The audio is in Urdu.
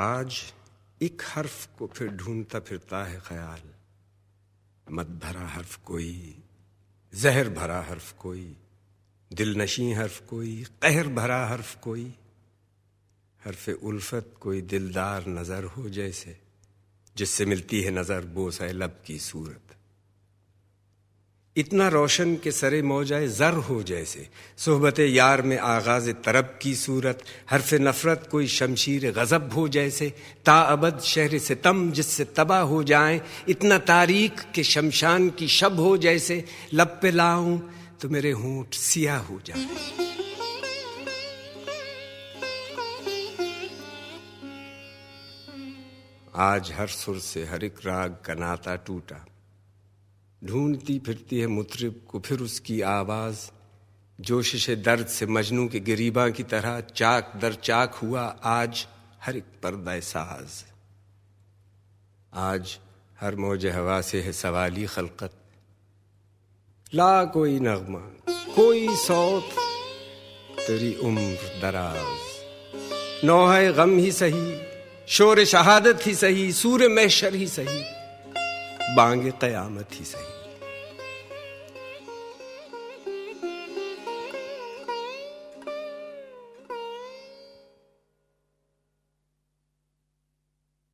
آج ایک حرف کو پھر ڈھونڈتا پھرتا ہے خیال۔ مت بھرا حرف کوئی، زہر بھرا حرف کوئی دل نشیں حرف کوئی، قہر بھرا حرف کوئی۔ حرف الفت کوئی دلدار نظر ہو جیسے، جس سے ملتی ہے نظر بوسہ لب کی صورت۔ اتنا روشن کہ سرے موجائے زر ہو جیسے۔ صحبت یار میں آغاز طرب کی صورت، حرف نفرت کوئی شمشیر غضب ہو جیسے۔ تا ابد شہر ستم جس سے تباہ ہو جائیں۔ اتنا تاریخ کہ شمشان کی شب ہو جیسے۔ لب پہ لاؤں تو میرے ہونٹ سیاہ ہو جائیں۔ آج ہر سر سے ہر ایک راگ کا ناتا ٹوٹا۔ ڈھونڈتی پھرتی ہے مطرب کو، پھر اس کی آواز جوشش درد سے مجنو کے گریباں کی طرح چاک در چاک ہوا۔ آج ہر ایک پردہ ساز۔ آج ہر موج ہوا سے ہے سوالی خلقت۔ لا کوئی نغمہ، کوئی سوت تیری عمر دراز۔ نوحہ غم ہی سہی شور شہادت ہی سہی سور محشر ہی سہی بانگ قیامت ہی صحیح۔